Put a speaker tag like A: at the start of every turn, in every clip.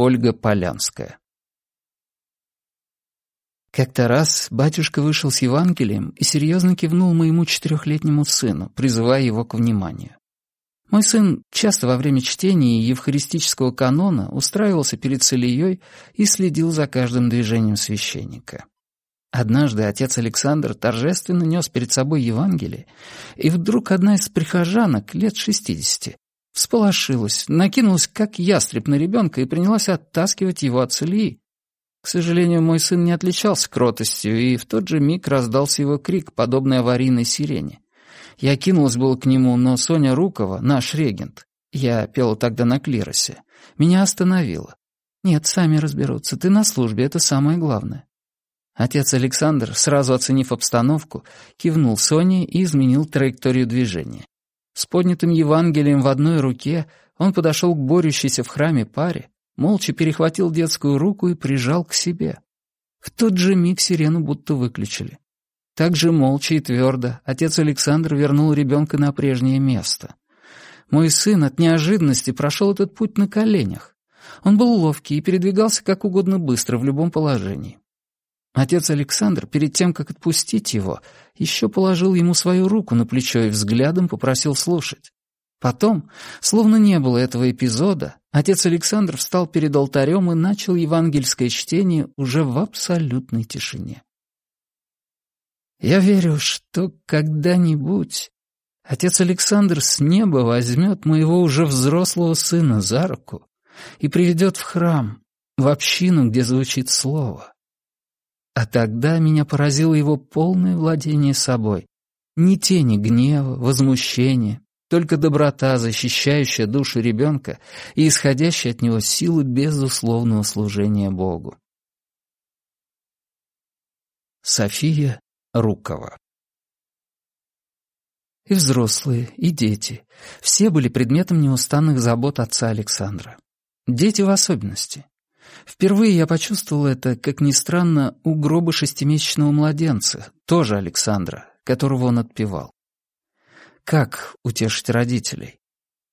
A: Ольга Полянская. Как-то раз батюшка вышел с Евангелием и серьезно кивнул моему четырехлетнему сыну, призывая его к вниманию. Мой сын часто во время чтения евхаристического канона устраивался перед целией и следил за каждым движением священника. Однажды отец Александр торжественно нес перед собой Евангелие, и вдруг одна из прихожанок, лет шестидесяти, всполошилась, накинулась как ястреб на ребенка и принялась оттаскивать его от целии. К сожалению, мой сын не отличался кротостью, и в тот же миг раздался его крик, подобный аварийной сирене. Я кинулась было к нему, но Соня Рукова, наш регент, я пела тогда на клиросе, меня остановила. «Нет, сами разберутся, ты на службе, это самое главное». Отец Александр, сразу оценив обстановку, кивнул Соне и изменил траекторию движения. С поднятым Евангелием в одной руке он подошел к борющейся в храме паре, молча перехватил детскую руку и прижал к себе. В тот же миг сирену будто выключили. Так же молча и твердо отец Александр вернул ребенка на прежнее место. Мой сын от неожиданности прошел этот путь на коленях. Он был ловкий и передвигался как угодно быстро в любом положении. Отец Александр, перед тем, как отпустить его, еще положил ему свою руку на плечо и взглядом попросил слушать. Потом, словно не было этого эпизода, отец Александр встал перед алтарем и начал евангельское чтение уже в абсолютной тишине. Я верю, что когда-нибудь отец Александр с неба возьмет моего уже взрослого сына за руку и приведет в храм, в общину, где звучит слово. А тогда меня поразило его полное владение собой. Ни тени гнева, возмущения, только доброта, защищающая душу ребенка и исходящая от него силы безусловного служения Богу. София Рукова. И взрослые, и дети. Все были предметом неустанных забот отца Александра. Дети в особенности. Впервые я почувствовал это, как ни странно, у гроба шестимесячного младенца, тоже Александра, которого он отпевал. Как утешить родителей?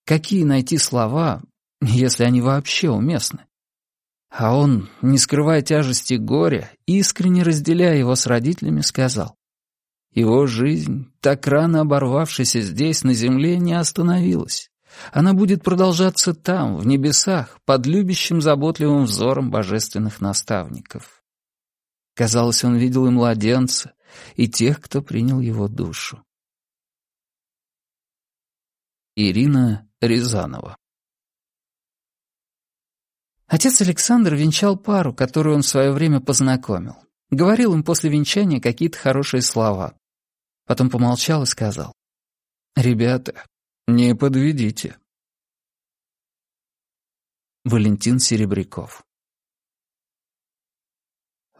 A: Какие найти слова, если они вообще уместны? А он, не скрывая тяжести горя, искренне разделяя его с родителями, сказал, «Его жизнь, так рано оборвавшаяся здесь, на земле, не остановилась. Она будет продолжаться там, в небесах, под любящим заботливым взором божественных наставников». Казалось, он видел и младенца, и тех, кто принял его душу. Ирина Рязанова Отец Александр венчал пару, которую он в свое время познакомил. Говорил им после венчания какие-то хорошие слова. Потом помолчал и сказал. «Ребята, не подведите». Валентин Серебряков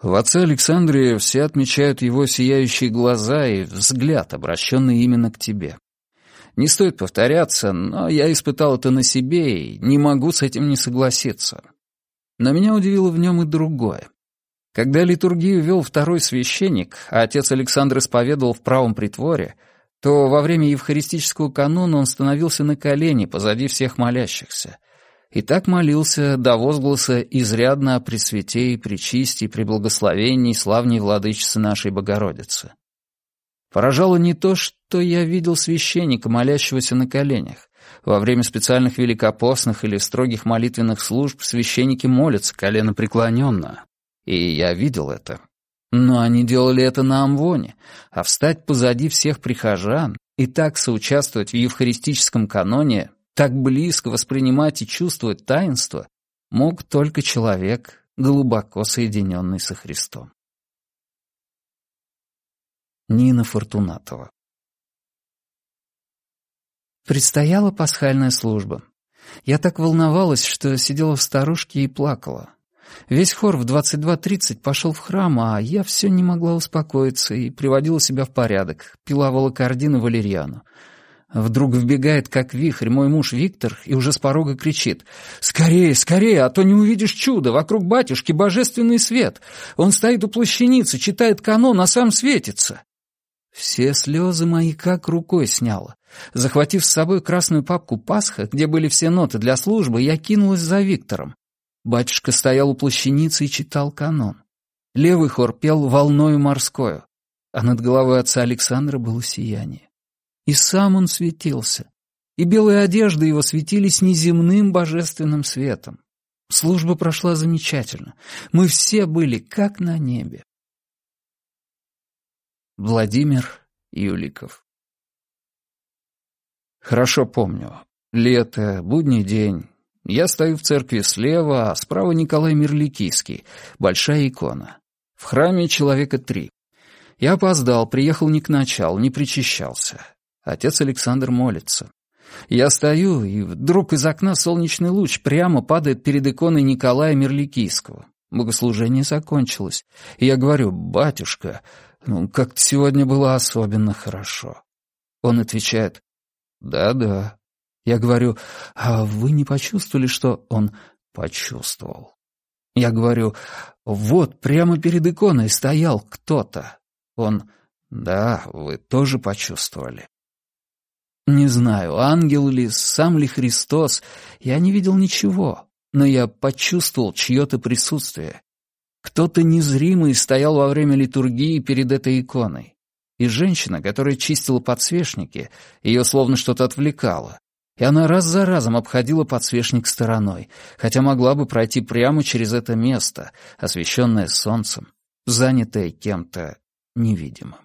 A: В отце Александре все отмечают его сияющие глаза и взгляд, обращенный именно к тебе. Не стоит повторяться, но я испытал это на себе и не могу с этим не согласиться. Но меня удивило в нем и другое. Когда литургию вел второй священник, а отец Александр исповедовал в правом притворе, то во время евхаристического канона он становился на колени позади всех молящихся. И так молился до возгласа «Изрядно о Пресвяте и Пречисти, при благословении славней владычицы нашей Богородицы». Поражало не то, что я видел священника, молящегося на коленях, во время специальных великопостных или строгих молитвенных служб священники молятся коленопреклоненно. И я видел это. Но они делали это на Амвоне, а встать позади всех прихожан и так соучаствовать в евхаристическом каноне, так близко воспринимать и чувствовать таинство, мог только человек, глубоко соединенный со Христом. Нина Фортунатова Предстояла пасхальная служба. Я так волновалась, что сидела в старушке и плакала. Весь хор в 22.30 пошел в храм, а я все не могла успокоиться и приводила себя в порядок, пила волокордин и валерьяну. Вдруг вбегает, как вихрь, мой муж Виктор и уже с порога кричит. «Скорее, скорее, а то не увидишь чудо! Вокруг батюшки божественный свет! Он стоит у плащаницы, читает канон, а сам светится!» Все слезы мои как рукой сняло. Захватив с собой красную папку «Пасха», где были все ноты для службы, я кинулась за Виктором. Батюшка стоял у плащаницы и читал канон. Левый хор пел «Волною морскою», а над головой отца Александра было сияние. И сам он светился, и белые одежды его светились неземным божественным светом. Служба прошла замечательно. Мы все были как на небе. Владимир Юликов Хорошо помню. Лето, будний день. Я стою в церкви слева, а справа Николай Мирликийский, большая икона. В храме человека три. Я опоздал, приехал не к началу, не причащался. Отец Александр молится. Я стою, и вдруг из окна солнечный луч прямо падает перед иконой Николая Мерликийского. Богослужение закончилось. И я говорю, «Батюшка, ну, как-то сегодня было особенно хорошо». Он отвечает, «Да-да». Я говорю, «А вы не почувствовали, что он почувствовал?» Я говорю, «Вот, прямо перед иконой стоял кто-то». Он, «Да, вы тоже почувствовали». Не знаю, ангел ли, сам ли Христос, я не видел ничего, но я почувствовал чье-то присутствие. Кто-то незримый стоял во время литургии перед этой иконой. И женщина, которая чистила подсвечники, ее словно что-то отвлекало. И она раз за разом обходила подсвечник стороной, хотя могла бы пройти прямо через это место, освещенное солнцем, занятое кем-то невидимым.